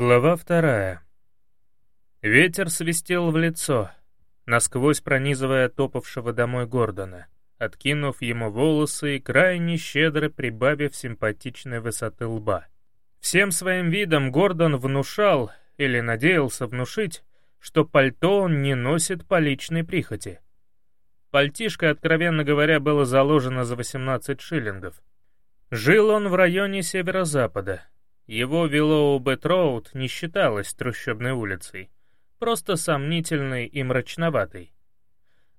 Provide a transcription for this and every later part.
Глава вторая. Ветер свистел в лицо, насквозь пронизывая топавшего домой Гордона, откинув ему волосы и крайне щедро прибавив симпатичной высоты лба. Всем своим видом Гордон внушал, или надеялся внушить, что пальто он не носит по личной прихоти. Пальтишко, откровенно говоря, было заложено за 18 шиллингов. Жил он в районе северо-запада, его Виллоубед-Роуд не считалось трущобной улицей, просто сомнительной и мрачноватой.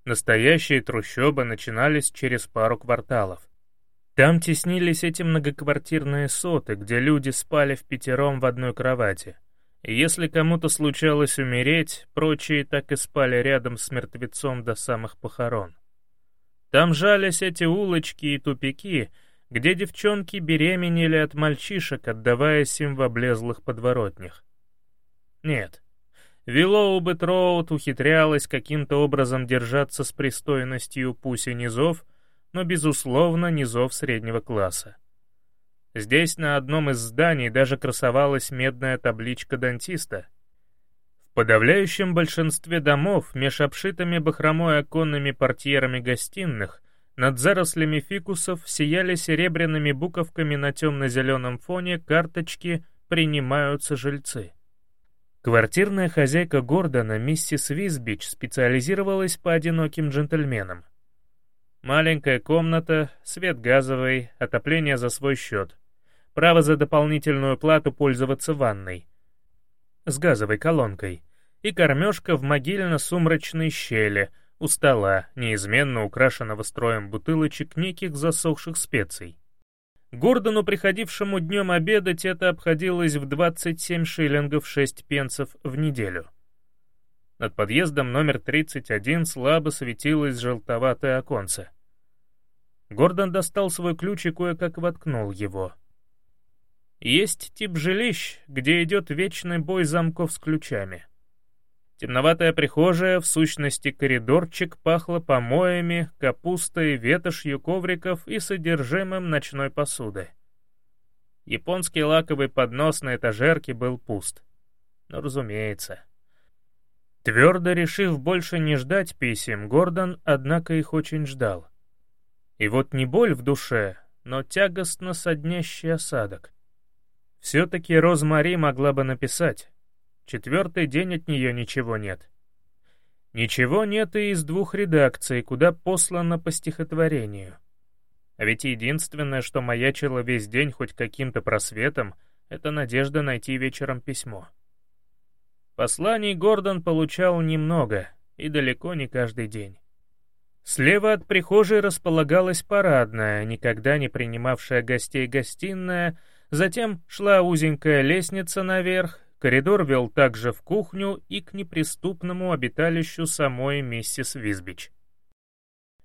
Настоящие трущобы начинались через пару кварталов. Там теснились эти многоквартирные соты, где люди спали впятером в одной кровати. Если кому-то случалось умереть, прочие так и спали рядом с мертвецом до самых похорон. Там жались эти улочки и тупики — где девчонки беременели от мальчишек, отдаваясь им в облезлых подворотнях. Нет, Виллоубет Роуд ухитрялась каким-то образом держаться с пристойностью пусть и низов, но, безусловно, низов среднего класса. Здесь на одном из зданий даже красовалась медная табличка дантиста. В подавляющем большинстве домов меж обшитыми бахромой оконными портьерами гостиных над зарослями фикусов сияли серебряными буковками на темно-зеленом фоне карточки «Принимаются жильцы». Квартирная хозяйка Гордона, миссис Визбич, специализировалась по одиноким джентльменам. Маленькая комната, свет газовый, отопление за свой счет. Право за дополнительную плату пользоваться ванной. С газовой колонкой. И кормежка в могильно-сумрачной щели — у стола, неизменно украшенного строем бутылочек неких засохших специй. Гордону, приходившему днем обедать, это обходилось в 27 шиллингов 6 пенсов в неделю. Над подъездом номер 31 слабо светилось желтоватое оконце. Гордон достал свой ключ и кое-как воткнул его. Есть тип жилищ, где идет вечный бой замков с ключами. Темноватая прихожая, в сущности коридорчик, пахла помоями, капустой, ветошью ковриков и содержимым ночной посуды. Японский лаковый поднос на этажерке был пуст. Но разумеется. Твердо решив больше не ждать писем, Гордон, однако, их очень ждал. И вот не боль в душе, но тягостно соднящий осадок. Все-таки Розмари могла бы написать. Четвертый день от нее ничего нет. Ничего нет и из двух редакций, куда послано по стихотворению. А ведь единственное, что маячило весь день хоть каким-то просветом, это надежда найти вечером письмо. Посланий Гордон получал немного, и далеко не каждый день. Слева от прихожей располагалась парадная, никогда не принимавшая гостей гостиная, затем шла узенькая лестница наверх, Коридор вел также в кухню и к неприступному обиталищу самой миссис Визбич.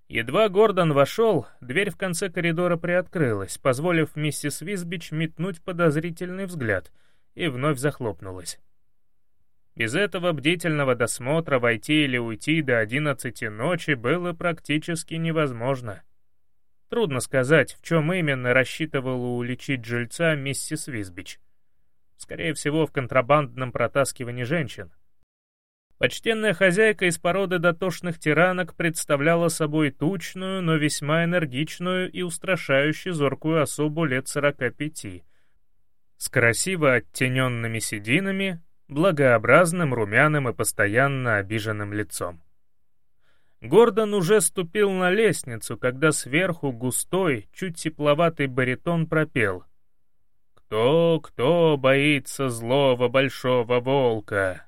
Едва Гордон вошел, дверь в конце коридора приоткрылась, позволив миссис Визбич метнуть подозрительный взгляд, и вновь захлопнулась. Без этого бдительного досмотра войти или уйти до одиннадцати ночи было практически невозможно. Трудно сказать, в чем именно рассчитывала уличить жильца миссис Визбич. Скорее всего, в контрабандном протаскивании женщин. Почтенная хозяйка из породы дотошных тиранок представляла собой тучную, но весьма энергичную и устрашающе зоркую особу лет 45, с красиво оттененными сединами, благообразным, румяным и постоянно обиженным лицом. Гордон уже ступил на лестницу, когда сверху густой, чуть тепловатый баритон пропел — кто, кто боится злого большого волка?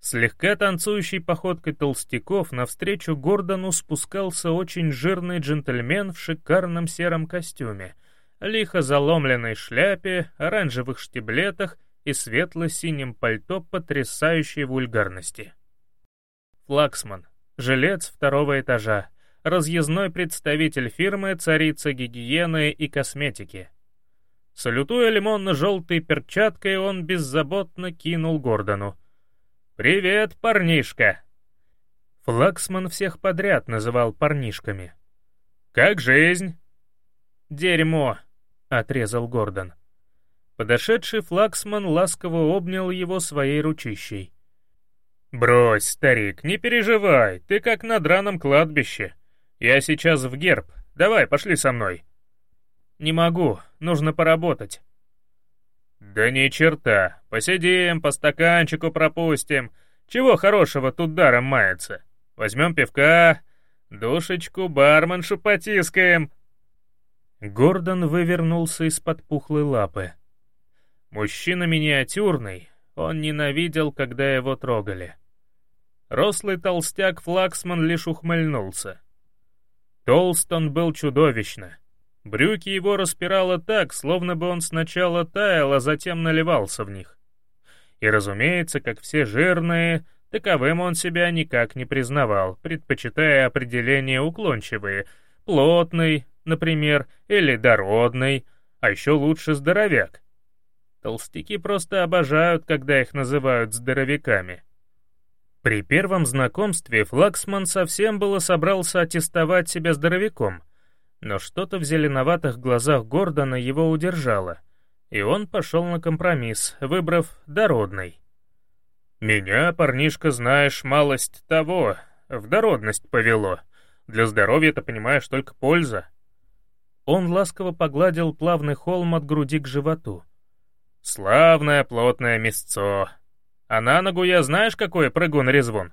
Слегка танцующей походкой толстяков навстречу Гордону спускался очень жирный джентльмен в шикарном сером костюме, лихо заломленной шляпе, оранжевых штиблетах и светло-синем пальто потрясающей вульгарности. Флаксман, жилец второго этажа, разъездной представитель фирмы «Царица гигиены и косметики», Салютуя лимонно-желтой перчаткой, он беззаботно кинул Гордону. «Привет, парнишка!» Флагсман всех подряд называл парнишками. «Как жизнь?» «Дерьмо», — отрезал Гордон. Подошедший флагсман ласково обнял его своей ручищей. «Брось, старик, не переживай, ты как на драном кладбище. Я сейчас в герб, давай, пошли со мной». «Не могу, нужно поработать». «Да ни черта, посидим, по стаканчику пропустим. Чего хорошего тут даром мается? Возьмем пивка, душечку барменшу потискаем». Гордон вывернулся из-под пухлой лапы. Мужчина миниатюрный, он ненавидел, когда его трогали. Рослый толстяк Флаксман лишь ухмыльнулся. Толст он был чудовищно. Брюки его распирало так, словно бы он сначала таял, а затем наливался в них. И, разумеется, как все жирные, таковым он себя никак не признавал, предпочитая определения уклончивые, плотный, например, или дородный, а еще лучше здоровяк. Толстяки просто обожают, когда их называют здоровяками. При первом знакомстве Флаксман совсем было собрался аттестовать себя здоровяком, но что-то в зеленоватых глазах Гордона его удержало, и он пошел на компромисс, выбрав дородный. «Меня, парнишка, знаешь, малость того, в дородность повело. Для здоровья-то, понимаешь, только польза». Он ласково погладил плавный холм от груди к животу. «Славное плотное мясцо. А на ногу я знаешь, какой прыгун-резвун?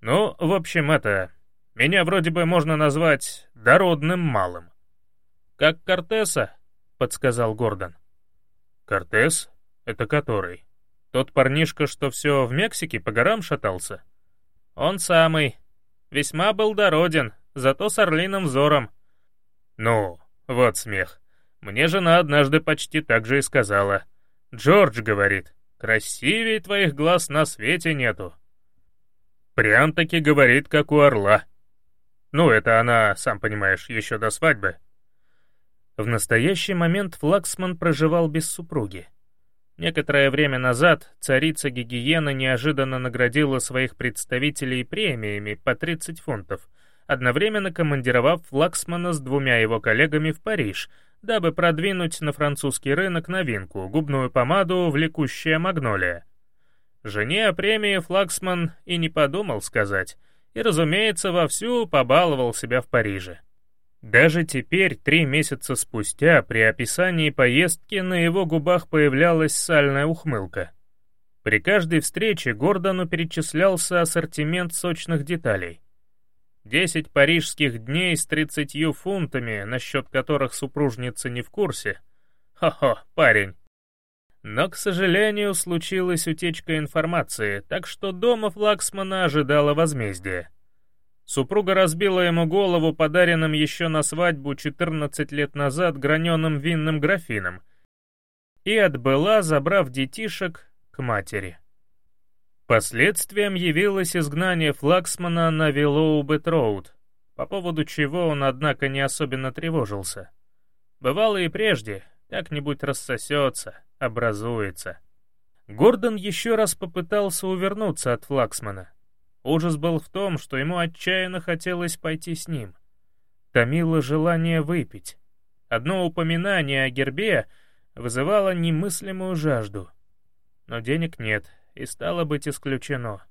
Ну, в общем, это... Меня вроде бы можно назвать дородным малым». «Как Кортеса?» — подсказал Гордон. «Кортес? Это который? Тот парнишка, что все в Мексике по горам шатался?» «Он самый. Весьма был дороден, зато с орлиным взором». «Ну, вот смех. Мне жена однажды почти так же и сказала. Джордж говорит, красивее твоих глаз на свете нету. Прям-таки говорит, как у орла. Ну, это она, сам понимаешь, еще до свадьбы. В настоящий момент Флаксман проживал без супруги. Некоторое время назад царица Гигиена неожиданно наградила своих представителей премиями по 30 фунтов, одновременно командировав Флаксмана с двумя его коллегами в Париж, дабы продвинуть на французский рынок новинку — губную помаду «Влекущая магнолия». Жене о премии Флаксман и не подумал сказать, и, разумеется, вовсю побаловал себя в Париже. Даже теперь, три месяца спустя, при описании поездки на его губах появлялась сальная ухмылка. При каждой встрече Гордону перечислялся ассортимент сочных деталей. Десять парижских дней с тридцатью фунтами, насчет которых супружница не в курсе. Хо-хо, парень. Но, к сожалению, случилась утечка информации, так что дома Флаксмана ожидала возмездие. Супруга разбила ему голову подаренным еще на свадьбу 14 лет назад граненым винным графином и отбыла, забрав детишек, к матери. Последствием явилось изгнание Флаксмана на Виллоубед-Роуд, по поводу чего он, однако, не особенно тревожился. Бывало и прежде, как-нибудь рассосется, образуется. Гордон еще раз попытался увернуться от Флаксмана. Ужас был в том, что ему отчаянно хотелось пойти с ним. Томило желание выпить. Одно упоминание о гербе вызывало немыслимую жажду. Но денег нет — и стало быть исключено.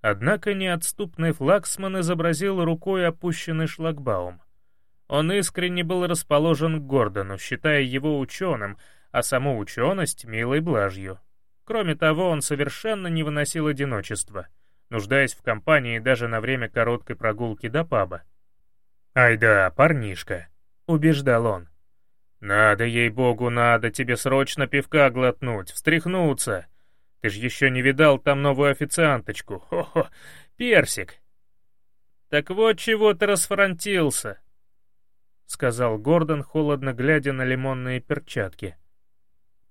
Однако неотступный флагсман изобразил рукой опущенный шлагбаум. Он искренне был расположен к Гордону, считая его ученым, а саму ученость — милой блажью. Кроме того, он совершенно не выносил одиночества, нуждаясь в компании даже на время короткой прогулки до паба. «Ай да, парнишка», — убеждал он. «Надо, ей-богу, надо тебе срочно пивка глотнуть, встряхнуться. Ты ж еще не видал там новую официанточку. Хо-хо, персик. Так вот чего ты расфронтился, — сказал Гордон, холодно глядя на лимонные перчатки.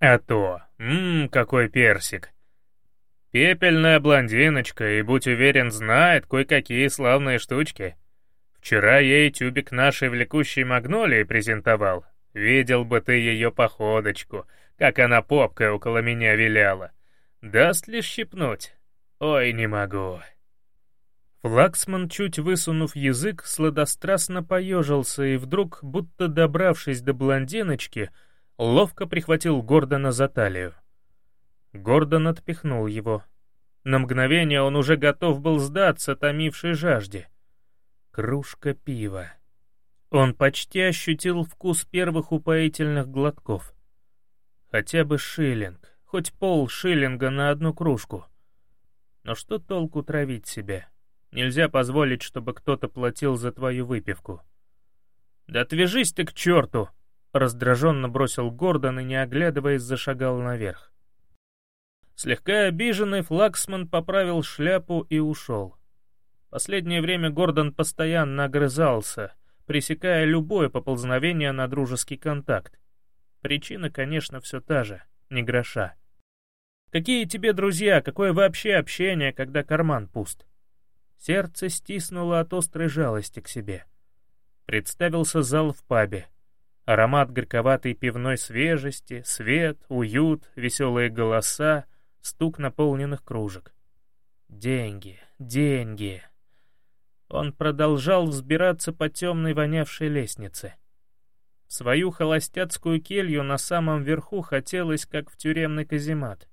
А то, ммм, какой персик. Пепельная блондиночка, и, будь уверен, знает кое-какие славные штучки. Вчера ей тюбик нашей влекущей магнолии презентовал. Видел бы ты ее походочку, как она попкой около меня виляла. Даст ли щипнуть? Ой, не могу. Флаксман, чуть высунув язык, сладострастно поежился и вдруг, будто добравшись до блондиночки, ловко прихватил Гордона за талию. Гордон отпихнул его. На мгновение он уже готов был сдаться томившей жажде. Кружка пива. Он почти ощутил вкус первых упоительных глотков. Хотя бы шиллинг, хоть пол шиллинга на одну кружку. Но что толку травить себя? Нельзя позволить, чтобы кто-то платил за твою выпивку. «Да отвяжись ты к черту!» — раздраженно бросил Гордон и, не оглядываясь, зашагал наверх. Слегка обиженный флагсман поправил шляпу и ушел. Последнее время Гордон постоянно огрызался, пресекая любое поползновение на дружеский контакт. Причина, конечно, все та же — не гроша. Какие тебе друзья, какое вообще общение, когда карман пуст? Сердце стиснуло от острой жалости к себе. Представился зал в пабе. Аромат горьковатой пивной свежести, свет, уют, веселые голоса, стук наполненных кружек. Деньги, деньги. Он продолжал взбираться по темной вонявшей лестнице. свою холостяцкую келью на самом верху хотелось, как в тюремный каземат.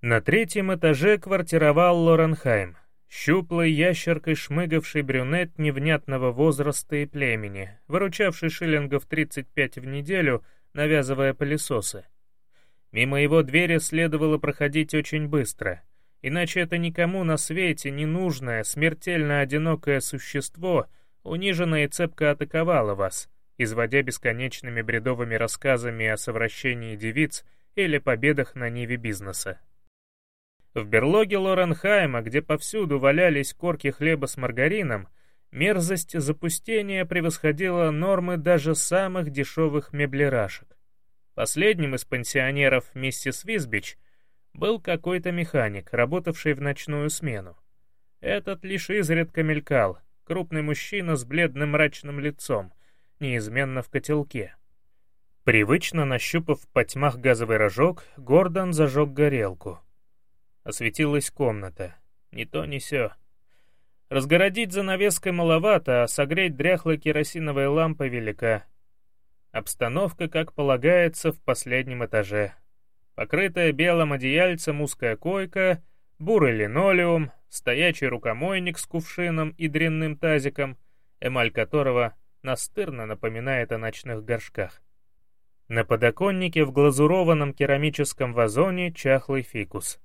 На третьем этаже квартировал Лоренхайм, щуплый ящеркой шмыгавший брюнет невнятного возраста и племени, выручавший шиллингов 35 в неделю, навязывая пылесосы. Мимо его двери следовало проходить очень быстро — Иначе это никому на свете не нужное, смертельно одинокое существо, униженное и цепко атаковало вас, изводя бесконечными бредовыми рассказами о совращении девиц или победах на ниве бизнеса. В берлоге Лоренхайма, где повсюду валялись корки хлеба с маргарином, мерзость запустения превосходила нормы даже самых дешевых меблерашек. Последним из пансионеров миссис Визбич — был какой-то механик, работавший в ночную смену. Этот лишь изредка мелькал, крупный мужчина с бледным мрачным лицом, неизменно в котелке. Привычно нащупав по тьмах газовый рожок, Гордон зажег горелку. Осветилась комната. Ни то, ни сё. Разгородить занавеской маловато, а согреть дряхлой керосиновой лампой велика. Обстановка, как полагается, в последнем этаже. Покрытая белым одеяльцем узкая койка, бурый линолеум, стоячий рукомойник с кувшином и дрянным тазиком, эмаль которого настырно напоминает о ночных горшках. На подоконнике в глазурованном керамическом вазоне чахлый фикус.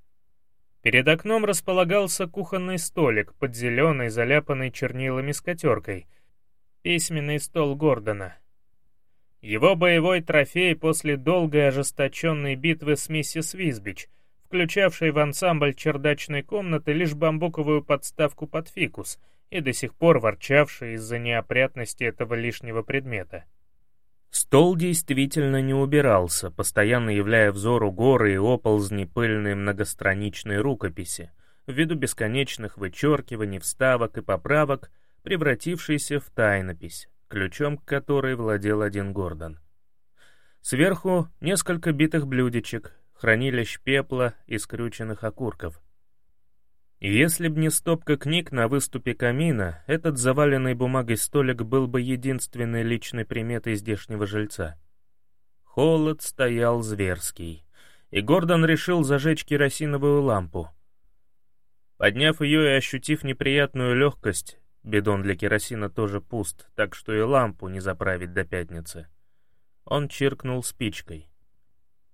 Перед окном располагался кухонный столик под зеленой, заляпанной чернилами скатеркой, письменный стол Гордона — его боевой трофей после долгой ожесточенной битвы с миссис Визбич, включавшей в ансамбль чердачной комнаты лишь бамбуковую подставку под фикус и до сих пор ворчавший из-за неопрятности этого лишнего предмета. Стол действительно не убирался, постоянно являя взору горы и оползни пыльной многостраничной рукописи, ввиду бесконечных вычеркиваний, вставок и поправок, превратившейся в тайнопись ключом к которой владел один Гордон. Сверху несколько битых блюдечек, хранилищ пепла и скрюченных окурков. Если б не стопка книг на выступе камина, этот заваленный бумагой столик был бы единственной личной приметой здешнего жильца. Холод стоял зверский, и Гордон решил зажечь керосиновую лампу. Подняв ее и ощутив неприятную легкость, Бидон для керосина тоже пуст, так что и лампу не заправить до пятницы. Он чиркнул спичкой.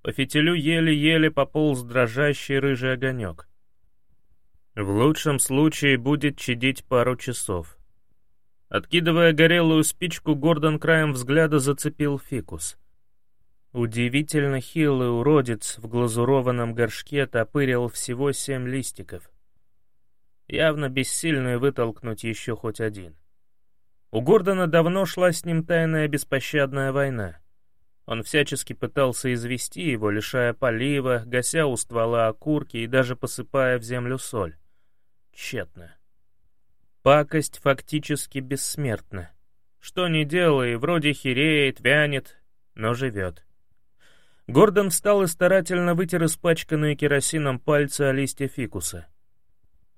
По фитилю еле-еле пополз дрожащий рыжий огонек. В лучшем случае будет чадить пару часов. Откидывая горелую спичку, Гордон краем взгляда зацепил фикус. Удивительно хилый уродец в глазурованном горшке топырил всего семь листиков явно бессильную вытолкнуть еще хоть один. У Гордона давно шла с ним тайная беспощадная война. Он всячески пытался извести его, лишая полива, гася у ствола окурки и даже посыпая в землю соль. Тщетно. Пакость фактически бессмертна. Что ни делай, вроде хереет, вянет, но живет. Гордон встал и старательно вытер испачканные керосином пальцы о листья фикуса —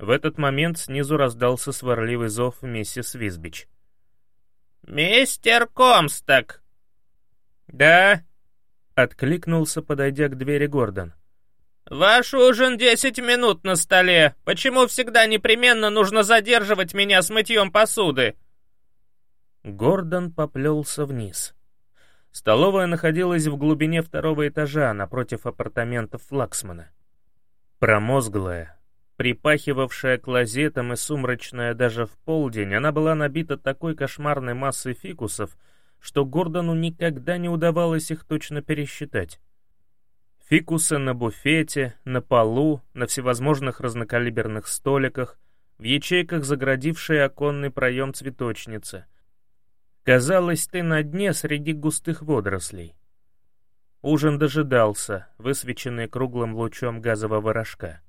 в этот момент снизу раздался сварливый зов миссис Визбич. «Мистер Комсток!» «Да?» — Откликнулся, подойдя к двери Гордон. «Ваш ужин десять минут на столе. Почему всегда непременно нужно задерживать меня с мытьем посуды?» Гордон поплелся вниз. Столовая находилась в глубине второго этажа, напротив апартаментов Флаксмана. Промозглая, припахивавшая клозетом и сумрачная даже в полдень, она была набита такой кошмарной массой фикусов, что Гордону никогда не удавалось их точно пересчитать. Фикусы на буфете, на полу, на всевозможных разнокалиберных столиках, в ячейках, заградившие оконный проем цветочницы. Казалось, ты на дне среди густых водорослей. Ужин дожидался, высвеченный круглым лучом газового рожка.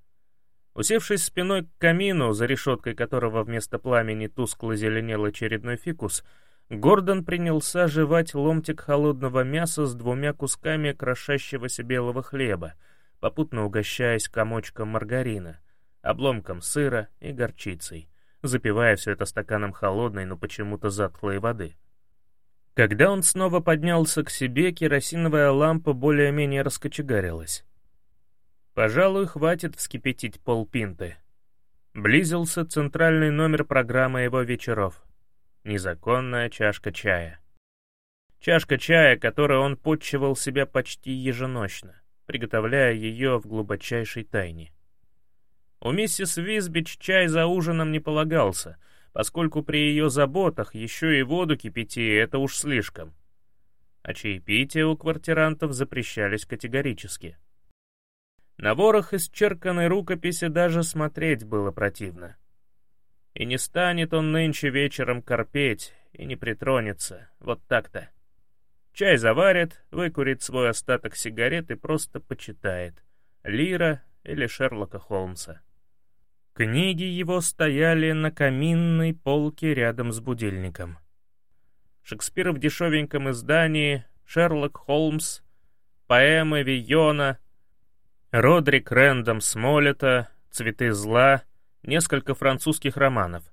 Усевшись спиной к камину, за решеткой которого вместо пламени тускло зеленел очередной фикус, Гордон принялся жевать ломтик холодного мяса с двумя кусками крошащегося белого хлеба, попутно угощаясь комочком маргарина, обломком сыра и горчицей, запивая все это стаканом холодной, но почему-то затхлой воды. Когда он снова поднялся к себе, керосиновая лампа более-менее раскочегарилась. Пожалуй, хватит вскипятить полпинты. Близился центральный номер программы его вечеров. Незаконная чашка чая. Чашка чая, которой он подчивал себя почти еженочно, приготовляя ее в глубочайшей тайне. У миссис Визбич чай за ужином не полагался, поскольку при ее заботах еще и воду кипяти — это уж слишком. А чаепития у квартирантов запрещались категорически — на ворох исчерканной рукописи даже смотреть было противно. И не станет он нынче вечером корпеть, и не притронется, вот так-то. Чай заварит, выкурит свой остаток сигарет и просто почитает. Лира или Шерлока Холмса. Книги его стояли на каминной полке рядом с будильником. Шекспир в дешевеньком издании, Шерлок Холмс, поэмы Вийона — Родрик Рэндом Смолета, «Цветы зла», несколько французских романов.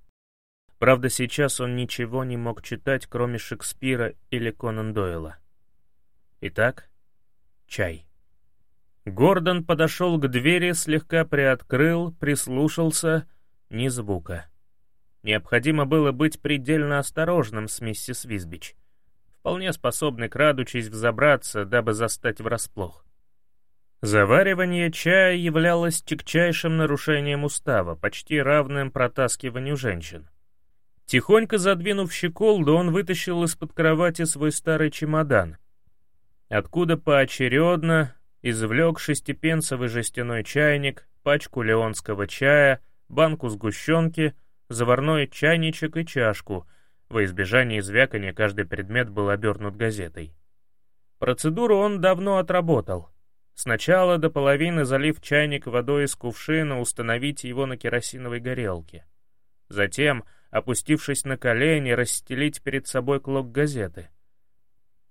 Правда, сейчас он ничего не мог читать, кроме Шекспира или Конан Дойла. Итак, чай. Гордон подошел к двери, слегка приоткрыл, прислушался, ни звука. Необходимо было быть предельно осторожным с миссис Визбич, вполне способный, крадучись, взобраться, дабы застать врасплох. Заваривание чая являлось тягчайшим нарушением устава, почти равным протаскиванию женщин. Тихонько задвинув щеколду, он вытащил из-под кровати свой старый чемодан, откуда поочередно извлек шестипенсовый жестяной чайник, пачку леонского чая, банку сгущенки, заварной чайничек и чашку. Во избежание звякания каждый предмет был обернут газетой. Процедуру он давно отработал — Сначала до половины залив чайник водой из кувшина, установить его на керосиновой горелке. Затем, опустившись на колени, расстелить перед собой клок газеты.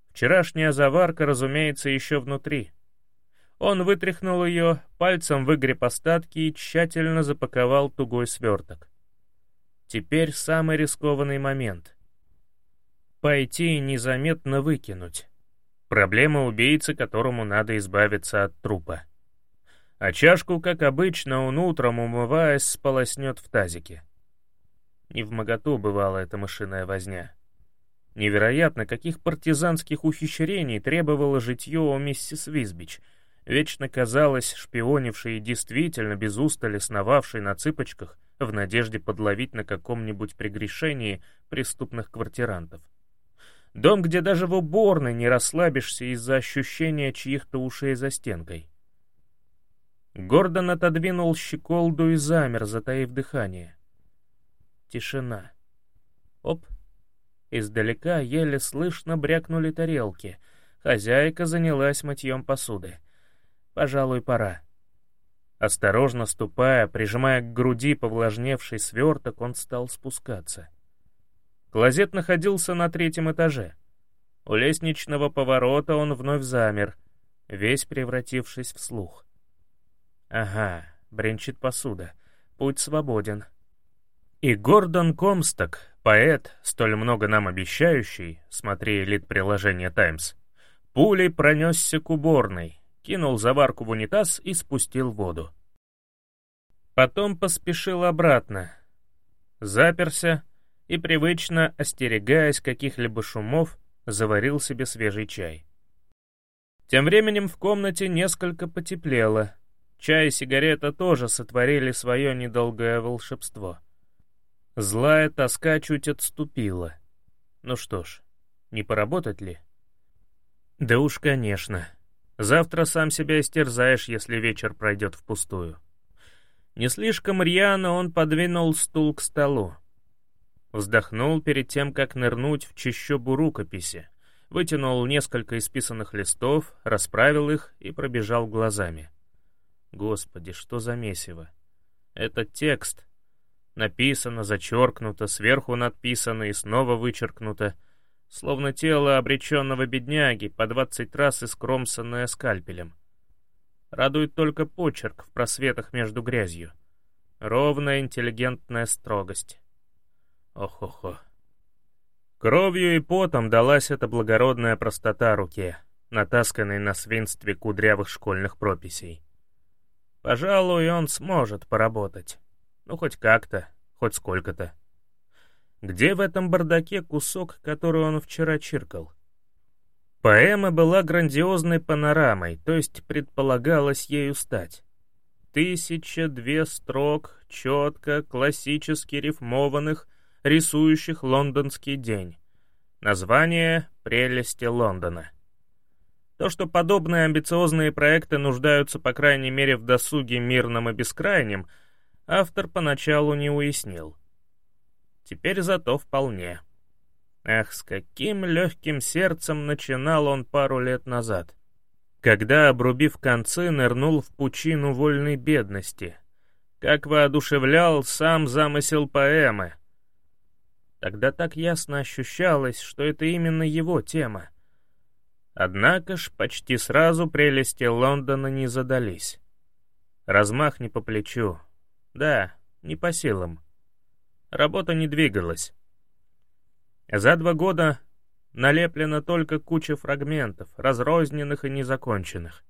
Вчерашняя заварка, разумеется, еще внутри. Он вытряхнул ее, пальцем выгреб остатки и тщательно запаковал тугой сверток. Теперь самый рискованный момент. Пойти и незаметно выкинуть. Проблема убийцы, которому надо избавиться от трупа. А чашку, как обычно, он утром, умываясь, сполоснет в тазике. Не в моготу бывала эта мышиная возня. Невероятно, каких партизанских ухищрений требовало житье у миссис Визбич, вечно казалось шпионившей и действительно без устали сновавшей на цыпочках в надежде подловить на каком-нибудь прегрешении преступных квартирантов. Дом, где даже в уборной не расслабишься из-за ощущения чьих-то ушей за стенкой. Гордон отодвинул щеколду и замер, затаив дыхание. Тишина. Оп. Издалека еле слышно брякнули тарелки. Хозяйка занялась мытьем посуды. Пожалуй, пора. Осторожно ступая, прижимая к груди повлажневший сверток, он стал спускаться. Клозет находился на третьем этаже. У лестничного поворота он вновь замер, весь превратившись в слух. Ага, бренчит посуда. Путь свободен. И Гордон Комсток, поэт, столь много нам обещающий, смотри элит приложения «Таймс», Пулей пронесся к уборной, кинул заварку в унитаз и спустил воду. Потом поспешил обратно. Заперся и, привычно остерегаясь каких-либо шумов, заварил себе свежий чай. Тем временем в комнате несколько потеплело. Чай и сигарета тоже сотворили свое недолгое волшебство. Злая тоска чуть отступила. Ну что ж, не поработать ли? Да уж, конечно. Завтра сам себя истерзаешь, если вечер пройдет впустую. Не слишком рьяно он подвинул стул к столу. Вздохнул перед тем, как нырнуть в чищобу рукописи, вытянул несколько исписанных листов, расправил их и пробежал глазами. Господи, что за месиво! Этот текст. Написано, зачеркнуто, сверху надписано и снова вычеркнуто — словно тело обреченного бедняги, по двадцать раз искромсанное скальпелем. Радует только почерк в просветах между грязью. Ровная интеллигентная строгость. Ох-охо. Кровью и потом далась эта благородная простота руке, натасканной на свинстве кудрявых школьных прописей. Пожалуй, он сможет поработать. Ну, хоть как-то, хоть сколько-то. Где в этом бардаке кусок, который он вчера чиркал? Поэма была грандиозной панорамой, то есть предполагалось ею стать. Тысяча две строк, четко, классически рифмованных, рисующих лондонский день. Название «Прелести Лондона». То, что подобные амбициозные проекты нуждаются, по крайней мере, в досуге мирном и бескрайнем, автор поначалу не уяснил. Теперь зато вполне. Ах, с каким легким сердцем начинал он пару лет назад, когда, обрубив концы, нырнул в пучину вольной бедности. Как воодушевлял сам замысел поэмы. Тогда так ясно ощущалось, что это именно его тема. Однако ж почти сразу прелести Лондона не задались. Размах не по плечу. Да, не по силам. Работа не двигалась. За два года налеплена только куча фрагментов, разрозненных и незаконченных.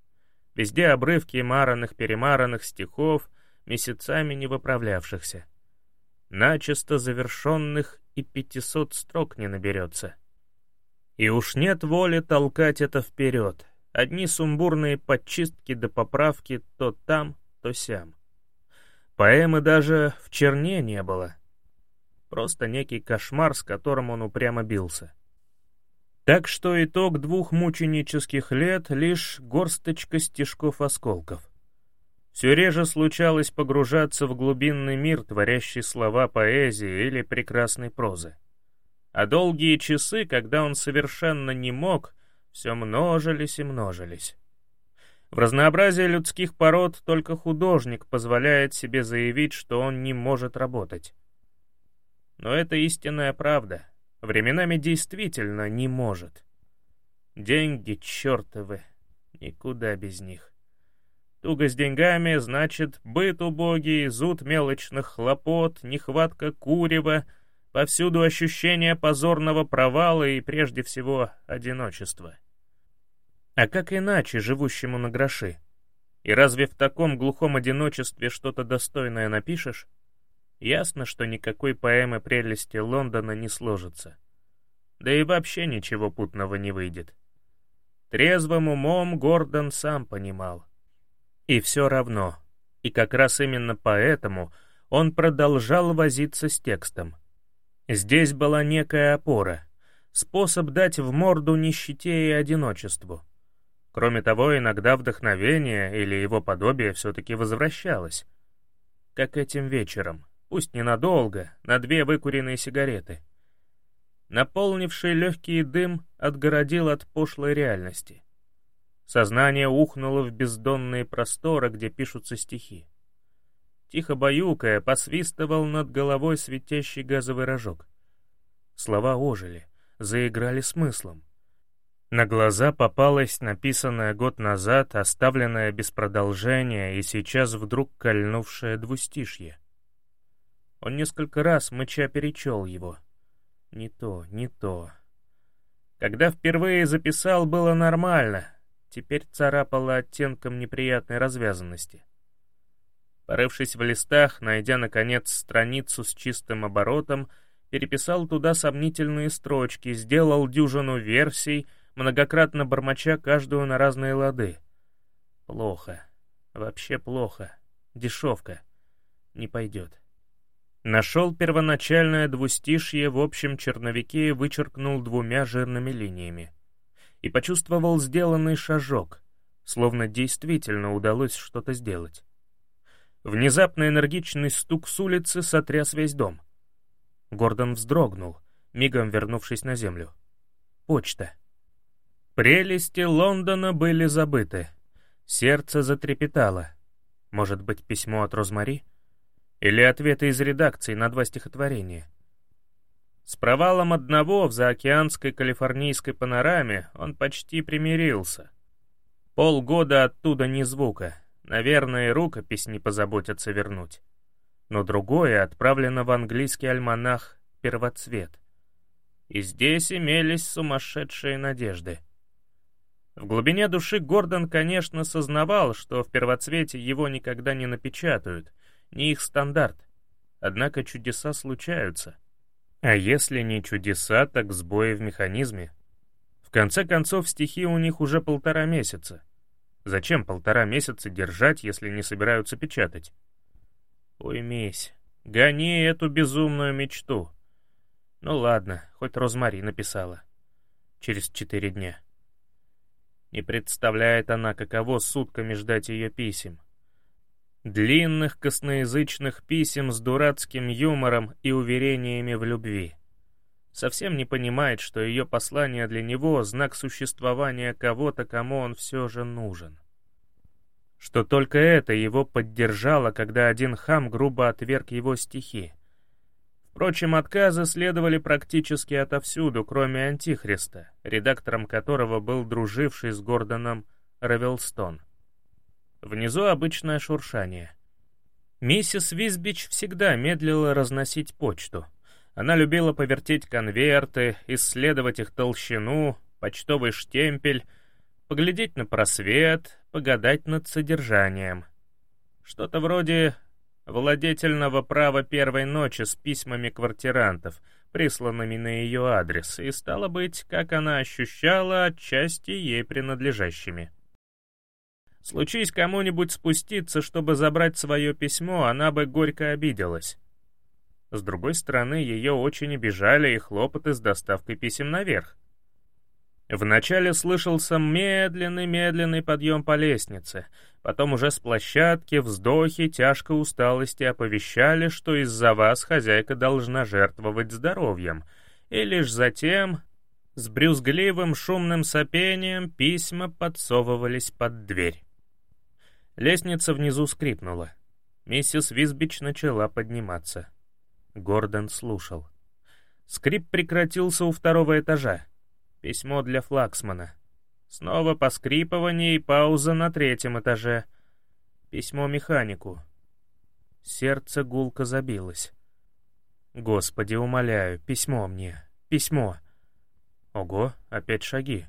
Везде обрывки маранных-перемаранных стихов, месяцами не выправлявшихся. Начисто завершенных и пятисот строк не наберется. И уж нет воли толкать это вперед. Одни сумбурные подчистки до поправки то там, то сям. Поэмы даже в черне не было, Просто некий кошмар, с которым он упрямо бился. Так что итог двух мученических лет — лишь горсточка стежков-осколков. Все реже случалось погружаться в глубинный мир, творящий слова поэзии или прекрасной прозы. А долгие часы, когда он совершенно не мог, все множились и множились. В разнообразии людских пород только художник позволяет себе заявить, что он не может работать. Но это истинная правда. Временами действительно не может. Деньги чертовы, никуда без них. Туго с деньгами, значит, быт убогий, зуд мелочных хлопот, нехватка курева, повсюду ощущение позорного провала и, прежде всего, одиночества. А как иначе живущему на гроши? И разве в таком глухом одиночестве что-то достойное напишешь? Ясно, что никакой поэмы прелести Лондона не сложится. Да и вообще ничего путного не выйдет. Трезвым умом Гордон сам понимал. И все равно, и как раз именно поэтому он продолжал возиться с текстом. Здесь была некая опора, способ дать в морду нищете и одиночеству. Кроме того, иногда вдохновение или его подобие все-таки возвращалось. Как этим вечером. Пусть ненадолго, на две выкуренные сигареты. Наполнивший легкий дым отгородил от пошлой реальности. Сознание ухнуло в бездонные просторы, где пишутся стихи. Тихо баюкая, посвистывал над головой светящий газовый рожок. Слова ожили, заиграли смыслом. На глаза попалась написанная год назад, оставленная без продолжения и сейчас вдруг кольнувшая двустишье. Он несколько раз мыча перечел его. Не то, не то. Когда впервые записал, было нормально, теперь царапало оттенком неприятной развязанности. Порывшись в листах, найдя, наконец, страницу с чистым оборотом, переписал туда сомнительные строчки, сделал дюжину версий, многократно бормоча каждую на разные лады. Плохо. Вообще плохо. Дешевка. Не пойдет. Нашел первоначальное двустишье в общем черновике и вычеркнул двумя жирными линиями. И почувствовал сделанный шажок, словно действительно удалось что-то сделать. Внезапно энергичный стук с улицы сотряс весь дом. Гордон вздрогнул, мигом вернувшись на землю. Почта. Прелести Лондона были забыты. Сердце затрепетало. Может быть, письмо от Розмари? Или ответы из редакции на два стихотворения? С провалом одного в заокеанской калифорнийской панораме он почти примирился. Полгода оттуда ни звука — Наверное, рукопись не позаботятся вернуть. Но другое отправлено в английский альманах «Первоцвет». И здесь имелись сумасшедшие надежды. В глубине души Гордон, конечно, сознавал, что в «Первоцвете» его никогда не напечатают, не их стандарт. Однако чудеса случаются. А если не чудеса, так сбои в механизме. В конце концов, стихи у них уже полтора месяца. Зачем полтора месяца держать, если не собираются печатать? Уймись, гони эту безумную мечту. Ну ладно, хоть Розмари написала. Через четыре дня. Не представляет она, каково сутками ждать ее писем. Длинных косноязычных писем с дурацким юмором и уверениями в любви. Совсем не понимает, что ее послание для него — знак существования кого-то, кому он все же нужен что только это его поддержало, когда один хам грубо отверг его стихи. Впрочем, отказы следовали практически отовсюду, кроме Антихриста, редактором которого был друживший с Гордоном Равелстон. Внизу обычное шуршание. Миссис Визбич всегда медлила разносить почту. Она любила повертеть конверты, исследовать их толщину, почтовый штемпель, поглядеть на просвет, погадать над содержанием. Что-то вроде владетельного права первой ночи с письмами квартирантов, присланными на ее адрес, и, стало быть, как она ощущала, отчасти ей принадлежащими. Случись кому-нибудь спуститься, чтобы забрать свое письмо, она бы горько обиделась. С другой стороны, ее очень обижали и хлопоты с доставкой писем наверх. Вначале слышался медленный-медленный подъем по лестнице, потом уже с площадки вздохи тяжкой усталости оповещали, что из-за вас хозяйка должна жертвовать здоровьем, и лишь затем, с брюзгливым шумным сопением, письма подсовывались под дверь. Лестница внизу скрипнула. Миссис Визбич начала подниматься. Гордон слушал. Скрип прекратился у второго этажа. Письмо для Флаксмана. Снова поскрипывание и пауза на третьем этаже. Письмо механику. Сердце гулко забилось. Господи, умоляю, письмо мне, письмо. Ого, опять шаги.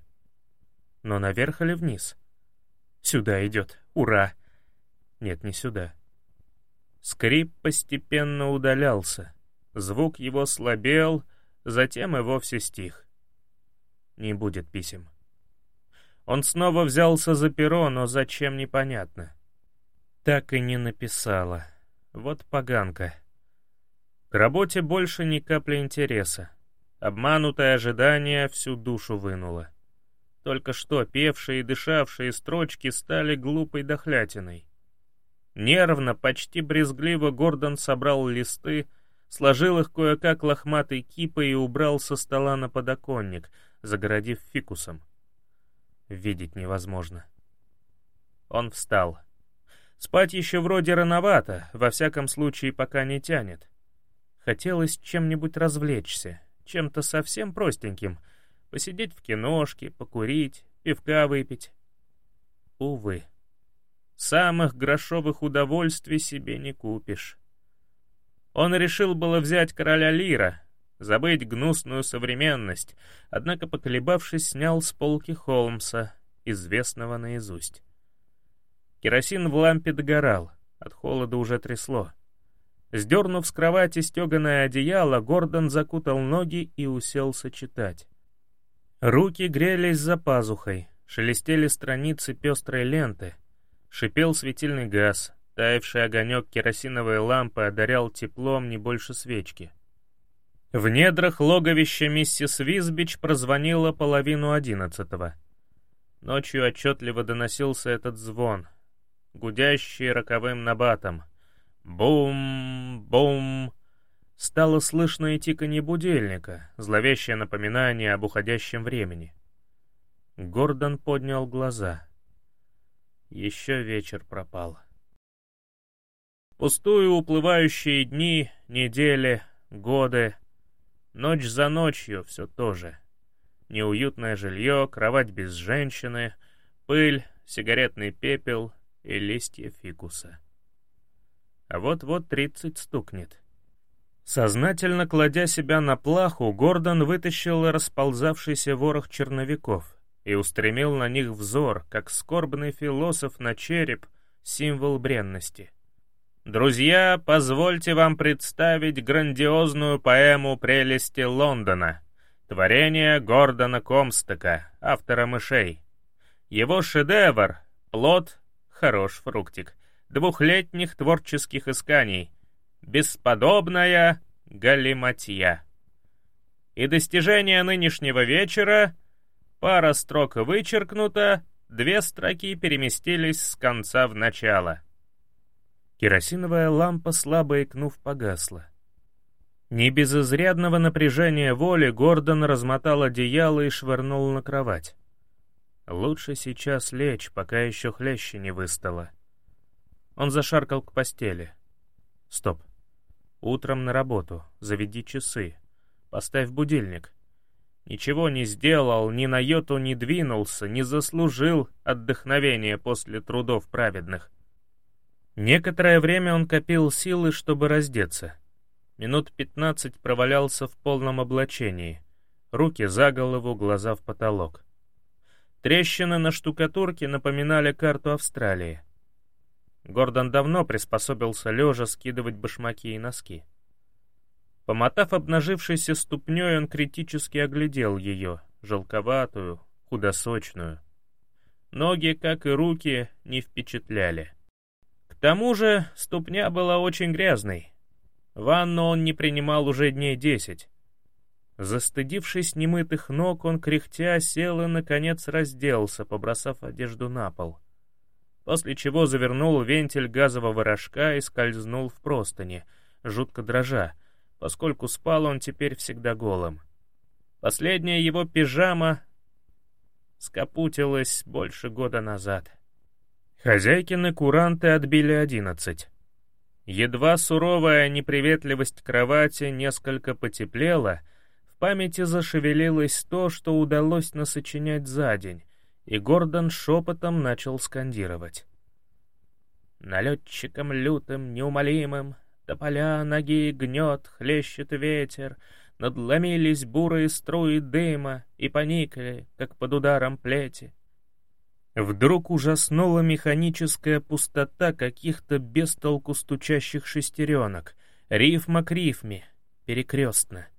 Но наверх или вниз? Сюда идет, ура! Нет, не сюда. Скрип постепенно удалялся. Звук его слабел, затем и вовсе стих не будет писем. Он снова взялся за перо, но зачем непонятно. Так и не написала. Вот поганка. К работе больше ни капли интереса. Обманутое ожидание всю душу вынуло. Только что певшие и дышавшие строчки стали глупой дохлятиной. Нервно, почти брезгливо Гордон собрал листы, сложил их кое-как лохматой кипой и убрал со стола на подоконник — загородив фикусом. Видеть невозможно. Он встал. Спать еще вроде рановато, во всяком случае пока не тянет. Хотелось чем-нибудь развлечься, чем-то совсем простеньким, посидеть в киношке, покурить, пивка выпить. Увы, самых грошовых удовольствий себе не купишь. Он решил было взять короля Лира, забыть гнусную современность, однако, поколебавшись, снял с полки Холмса, известного наизусть. Керосин в лампе догорал, от холода уже трясло. Сдернув с кровати стеганое одеяло, Гордон закутал ноги и уселся читать. Руки грелись за пазухой, шелестели страницы пестрой ленты, шипел светильный газ, таявший огонек керосиновой лампы одарял теплом не больше свечки. В недрах логовища миссис Визбич прозвонила половину одиннадцатого. Ночью отчетливо доносился этот звон, гудящий роковым набатом. Бум-бум. Стало слышно и тиканье будильника, зловещее напоминание об уходящем времени. Гордон поднял глаза. Еще вечер пропал. Пустую уплывающие дни, недели, годы — Ночь за ночью все то же. Неуютное жилье, кровать без женщины, пыль, сигаретный пепел и листья фикуса. А вот-вот тридцать стукнет. Сознательно кладя себя на плаху, Гордон вытащил расползавшийся ворох черновиков и устремил на них взор, как скорбный философ на череп, символ бренности — Друзья, позвольте вам представить грандиозную поэму «Прелести Лондона», творение Гордона Комстека, автора «Мышей». Его шедевр — плод, хорош фруктик, двухлетних творческих исканий, бесподобная галиматья. И достижение нынешнего вечера — пара строк вычеркнута, две строки переместились с конца в начало — Керосиновая лампа, слабо икнув, погасла. Не без изрядного напряжения воли Гордон размотал одеяло и швырнул на кровать. Лучше сейчас лечь, пока еще хлеще не выстало. Он зашаркал к постели. Стоп. Утром на работу. Заведи часы. Поставь будильник. Ничего не сделал, ни на йоту не двинулся, не заслужил отдохновения после трудов праведных. Некоторое время он копил силы, чтобы раздеться. Минут пятнадцать провалялся в полном облачении. Руки за голову, глаза в потолок. Трещины на штукатурке напоминали карту Австралии. Гордон давно приспособился лежа скидывать башмаки и носки. Помотав обнажившейся ступней, он критически оглядел ее, желковатую, худосочную. Ноги, как и руки, не впечатляли тому же ступня была очень грязной. Ванну он не принимал уже дней десять. Застыдившись немытых ног, он кряхтя сел и, наконец, разделся, побросав одежду на пол. После чего завернул вентиль газового рожка и скользнул в простыни, жутко дрожа, поскольку спал он теперь всегда голым. Последняя его пижама скопутилась больше года назад. Хозяйкины куранты отбили одиннадцать. Едва суровая неприветливость кровати несколько потеплела, в памяти зашевелилось то, что удалось насочинять за день, и Гордон шепотом начал скандировать. Налетчиком лютым, неумолимым, Тополя ноги гнет, хлещет ветер, Надломились бурые струи дыма И поникли, как под ударом плети. Вдруг ужаснула механическая пустота каких-то бестолку стучащих шестеренок. Рифма к рифме, перекрестно.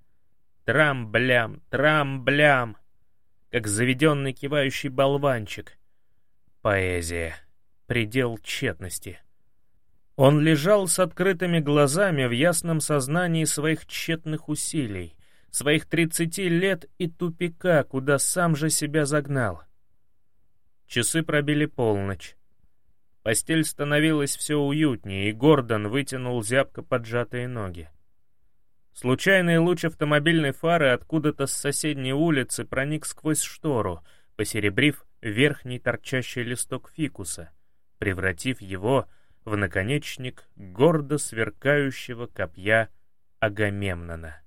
Трам-блям, трам-блям, как заведенный кивающий болванчик. Поэзия. Предел тщетности. Он лежал с открытыми глазами в ясном сознании своих тщетных усилий, своих тридцати лет и тупика, куда сам же себя загнал — Часы пробили полночь. Постель становилась все уютнее, и Гордон вытянул зябко поджатые ноги. Случайный луч автомобильной фары откуда-то с соседней улицы проник сквозь штору, посеребрив верхний торчащий листок фикуса, превратив его в наконечник гордо сверкающего копья Агамемнона.